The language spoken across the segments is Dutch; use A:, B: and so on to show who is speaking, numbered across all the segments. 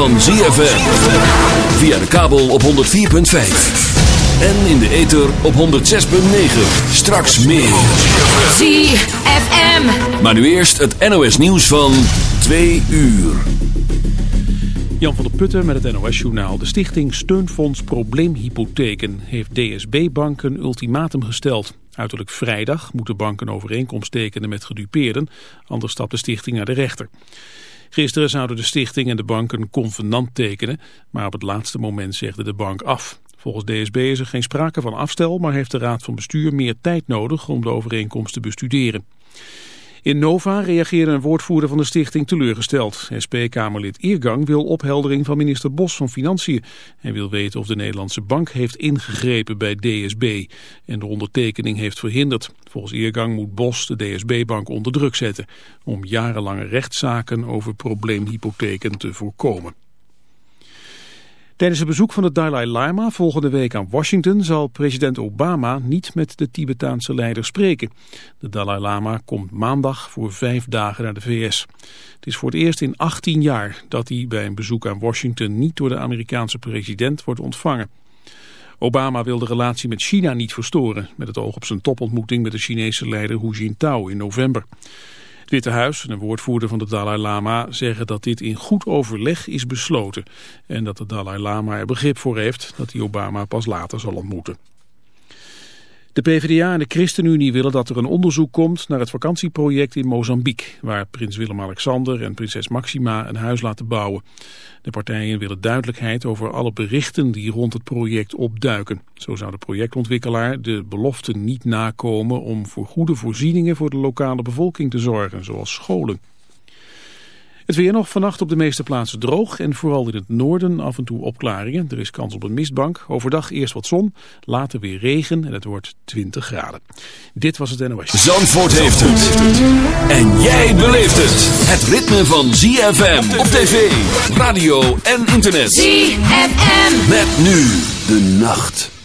A: van ZFM. Via de kabel op 104.5. En in de ether op 106.9. Straks meer.
B: ZFM.
A: Maar nu eerst het NOS nieuws van 2 uur.
C: Jan van der Putten met het NOS-journaal. De stichting Steunfonds Probleemhypotheken heeft DSB-bank een ultimatum gesteld. Uiterlijk vrijdag moet de bank een overeenkomst tekenen met gedupeerden, anders stapt de stichting naar de rechter. Gisteren zouden de stichting en de bank een convenant tekenen, maar op het laatste moment zegde de bank af. Volgens DSB is er geen sprake van afstel, maar heeft de raad van bestuur meer tijd nodig om de overeenkomst te bestuderen. In Nova reageerde een woordvoerder van de stichting teleurgesteld. SP-Kamerlid Eergang wil opheldering van minister Bos van Financiën. Hij wil weten of de Nederlandse bank heeft ingegrepen bij DSB en de ondertekening heeft verhinderd. Volgens Eergang moet Bos de DSB-bank onder druk zetten om jarenlange rechtszaken over probleemhypotheken te voorkomen. Tijdens het bezoek van de Dalai Lama volgende week aan Washington zal president Obama niet met de Tibetaanse leider spreken. De Dalai Lama komt maandag voor vijf dagen naar de VS. Het is voor het eerst in 18 jaar dat hij bij een bezoek aan Washington niet door de Amerikaanse president wordt ontvangen. Obama wil de relatie met China niet verstoren, met het oog op zijn topontmoeting met de Chinese leider Hu Jintao in november. Het Witte Huis en een woordvoerder van de Dalai Lama zeggen dat dit in goed overleg is besloten. En dat de Dalai Lama er begrip voor heeft dat hij Obama pas later zal ontmoeten. De PvdA en de ChristenUnie willen dat er een onderzoek komt naar het vakantieproject in Mozambique, waar prins Willem-Alexander en prinses Maxima een huis laten bouwen. De partijen willen duidelijkheid over alle berichten die rond het project opduiken. Zo zou de projectontwikkelaar de belofte niet nakomen om voor goede voorzieningen voor de lokale bevolking te zorgen, zoals scholen. Het weer nog vannacht op de meeste plaatsen droog en vooral in het noorden af en toe opklaringen. Er is kans op een mistbank. Overdag eerst wat zon, later weer regen en het wordt 20 graden. Dit was het NOS.
A: Zandvoort heeft het. En jij beleeft het. Het ritme van ZFM op tv, radio en internet.
B: ZFM.
A: Met nu de nacht.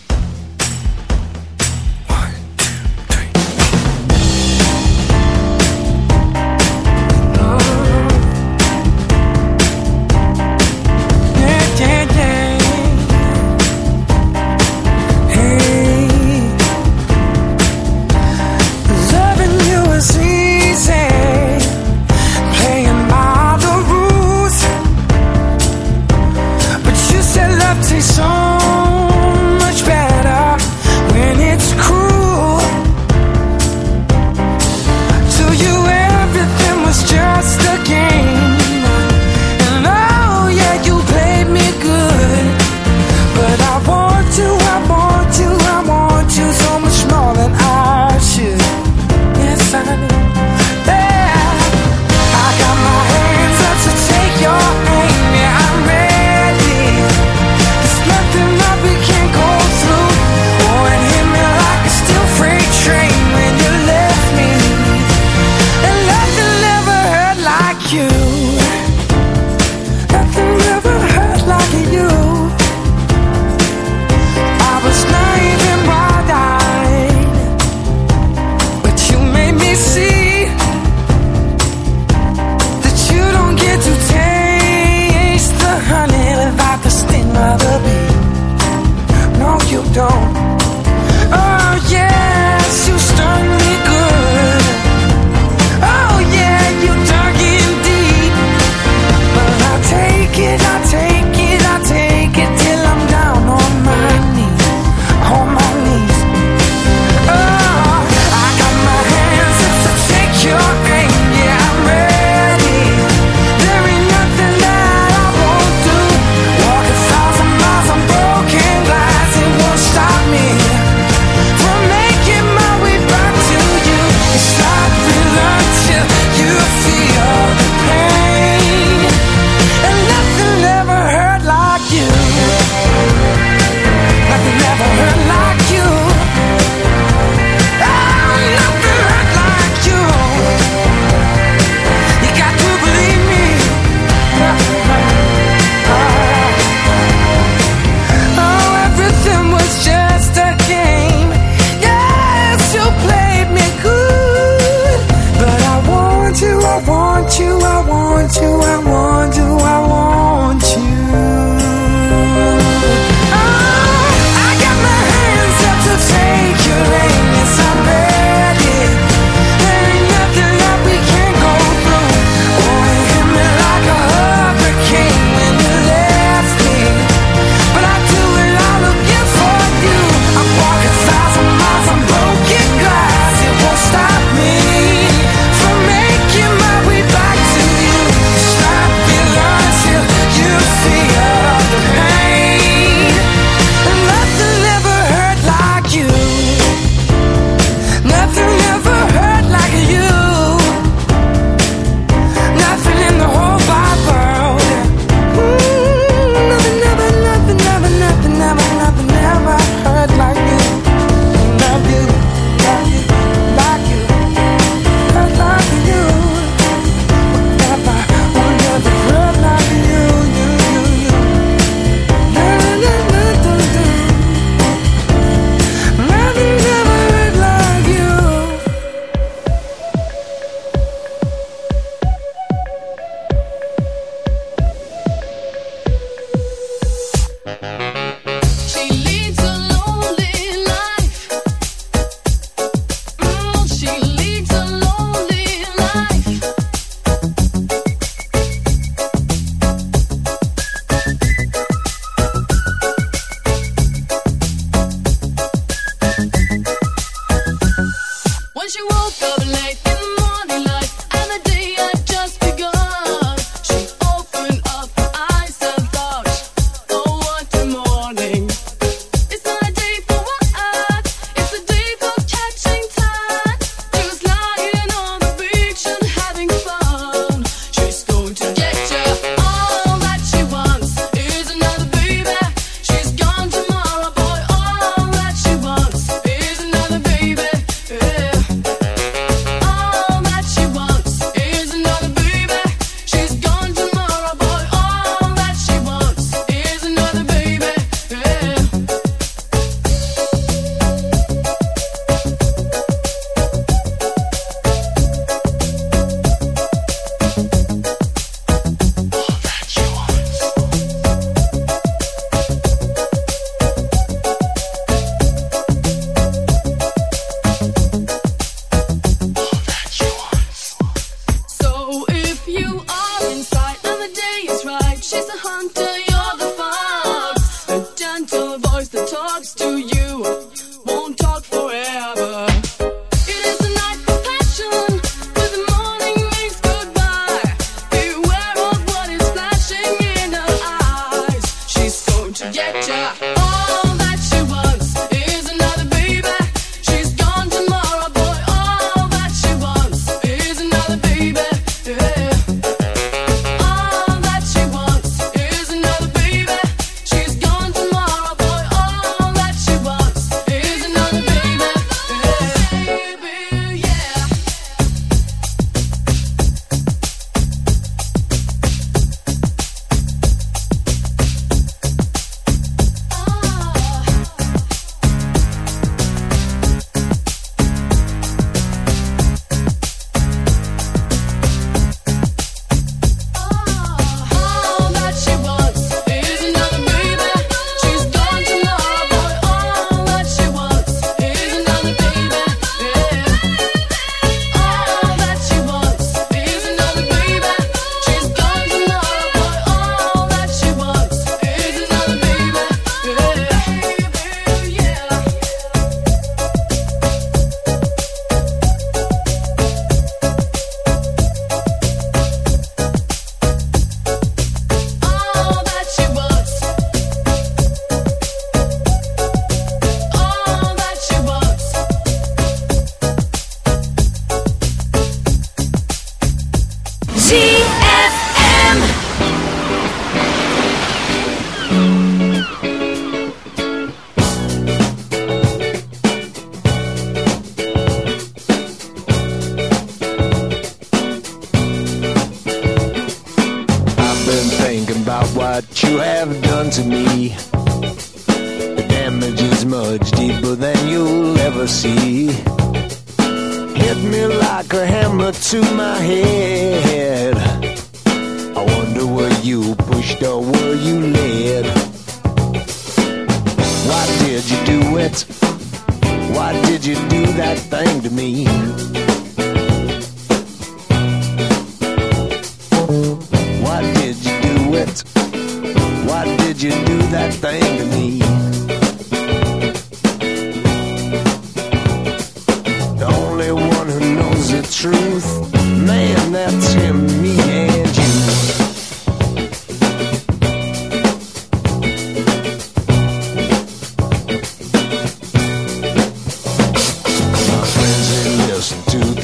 D: you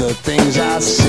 D: the things I see.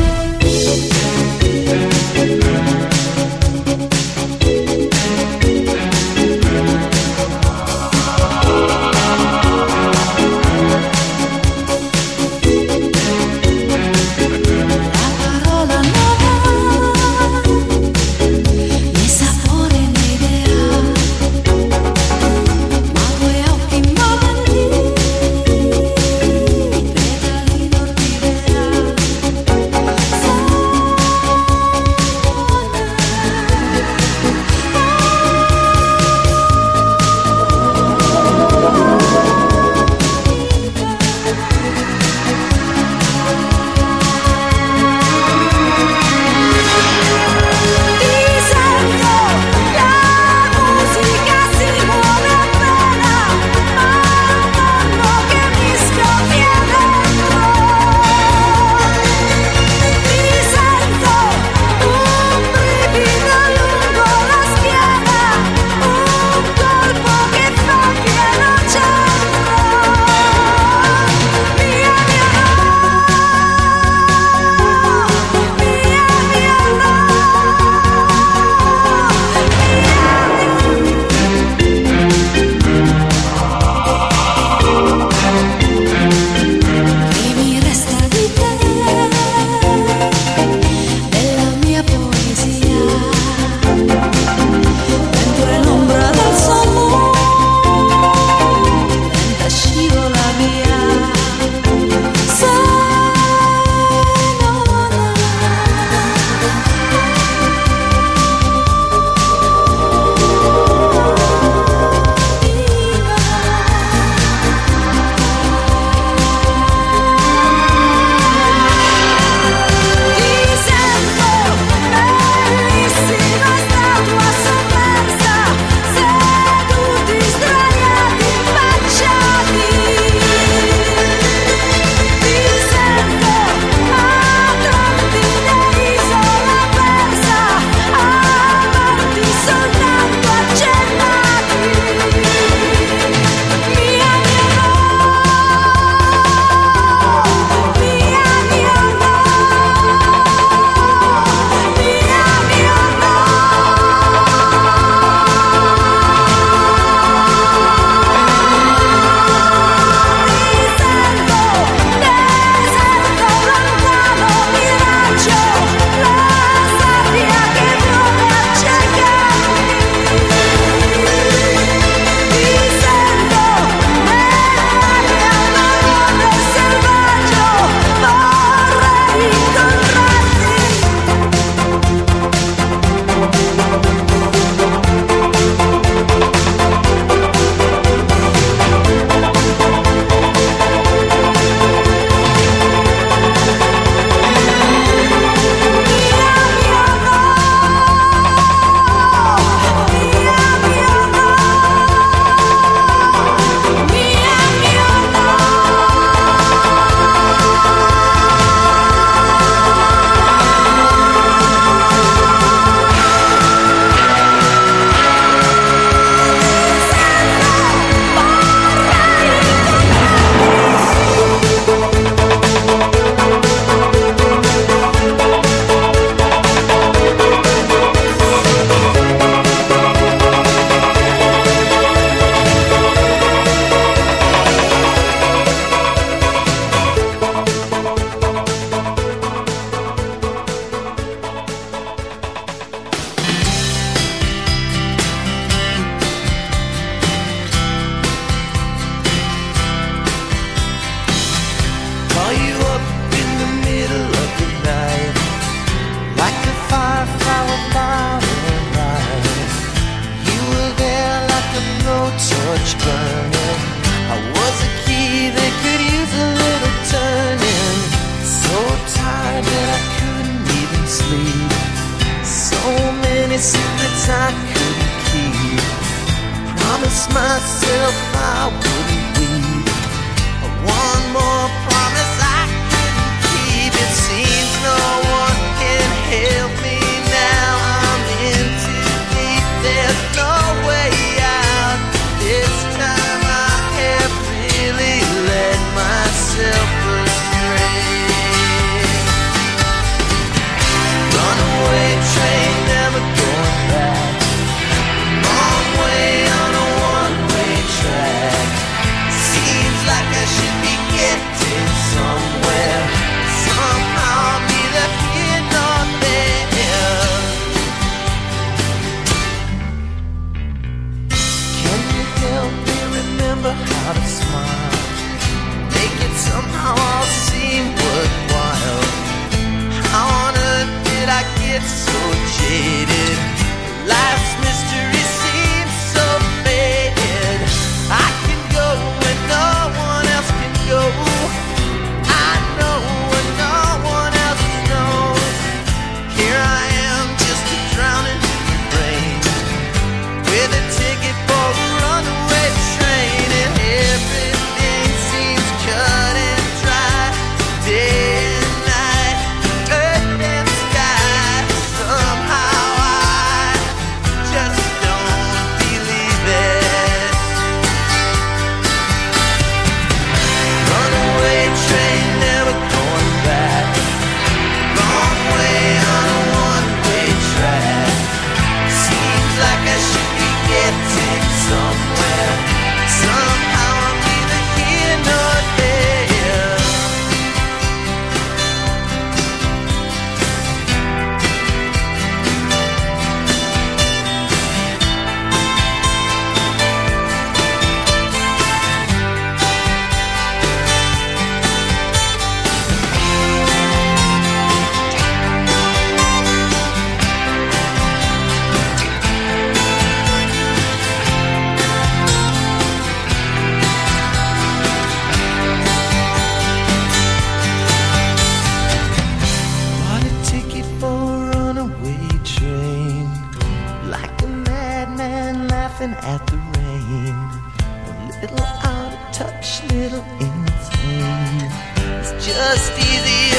E: just
F: easy.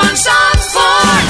F: Van Zandvoort.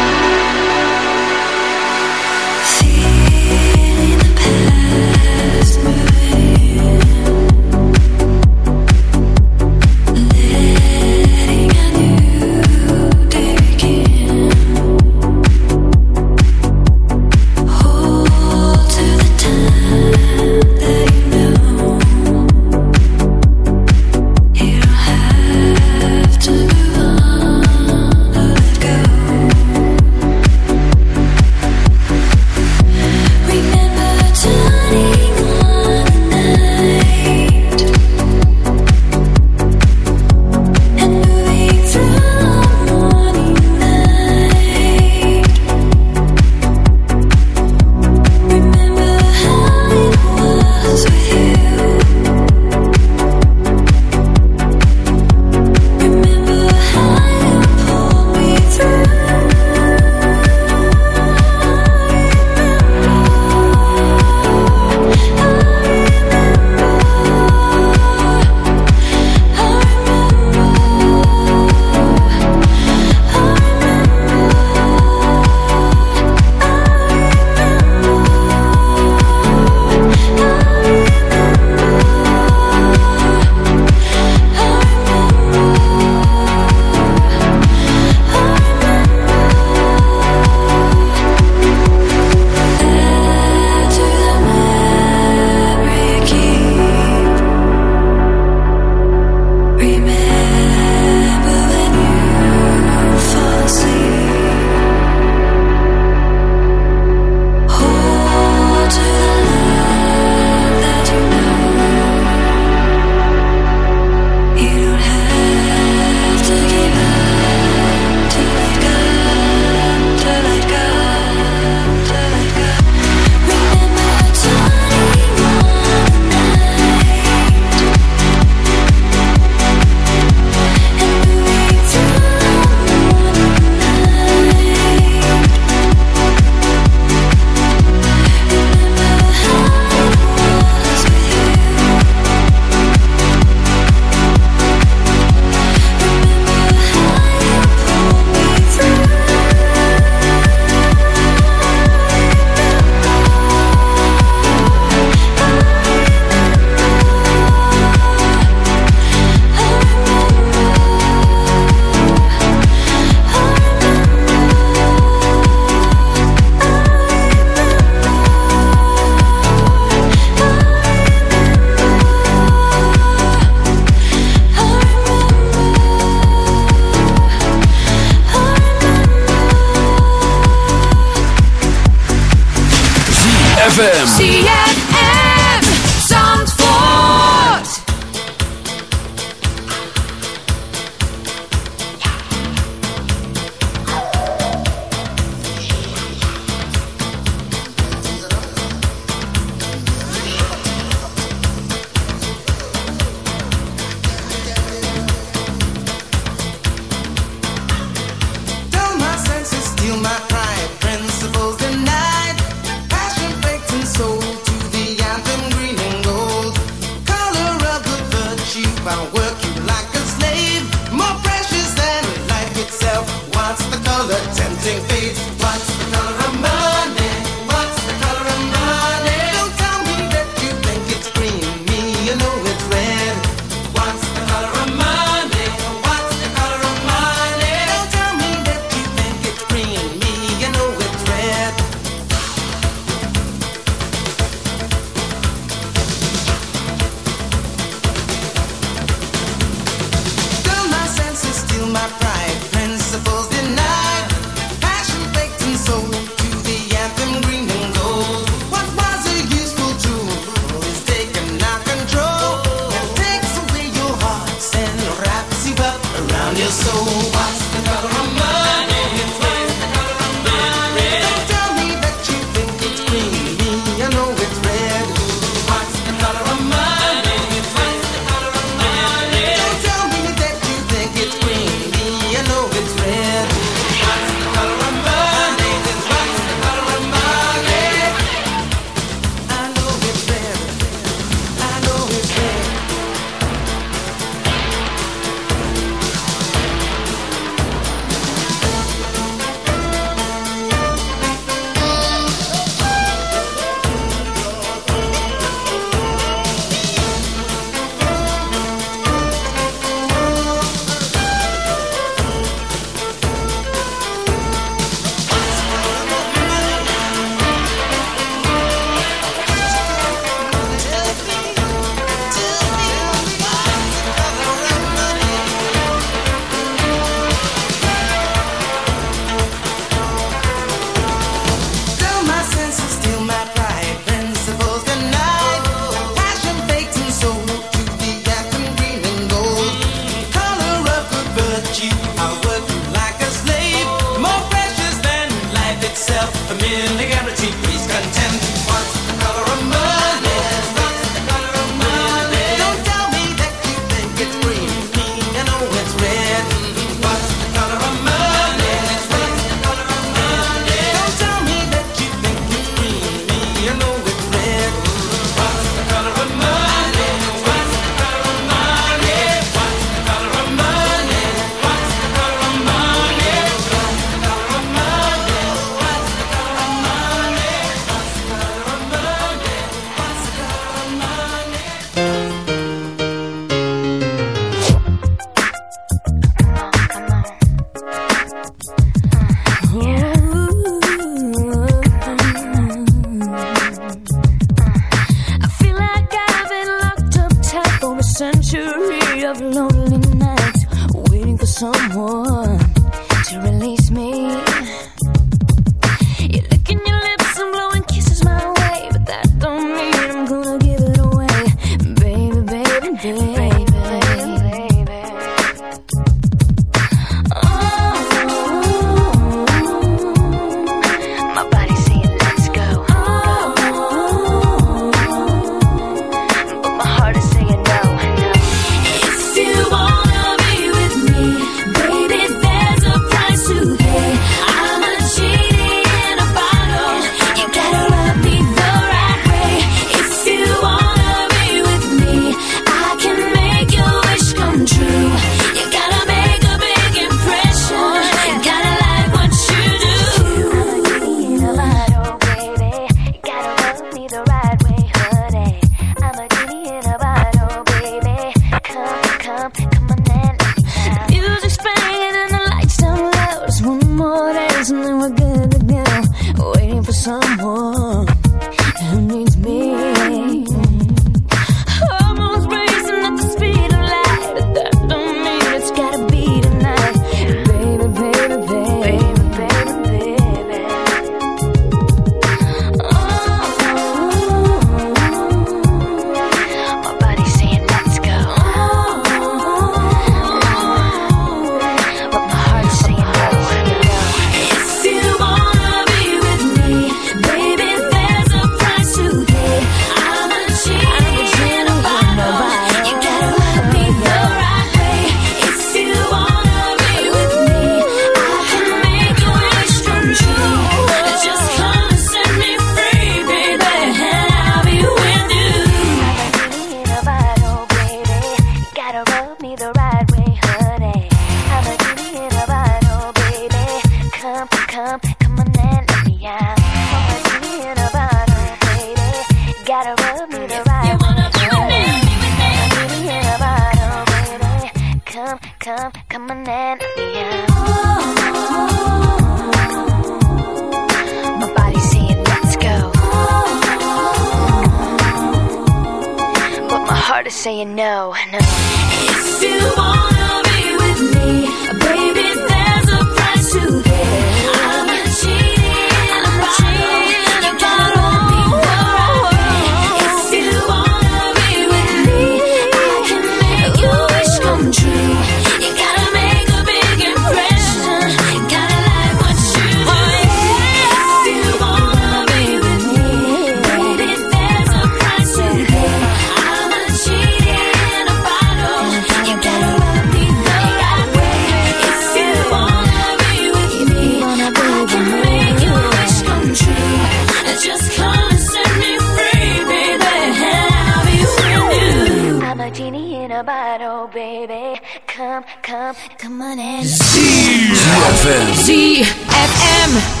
G: the
H: bottle, baby. Come, come, come on in.
I: ZFM.
J: ZFM.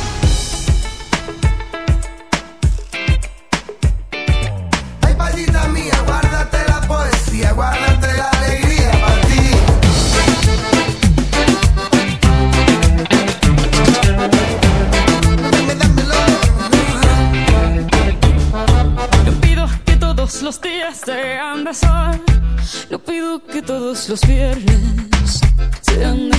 K: todos los viernes. Sean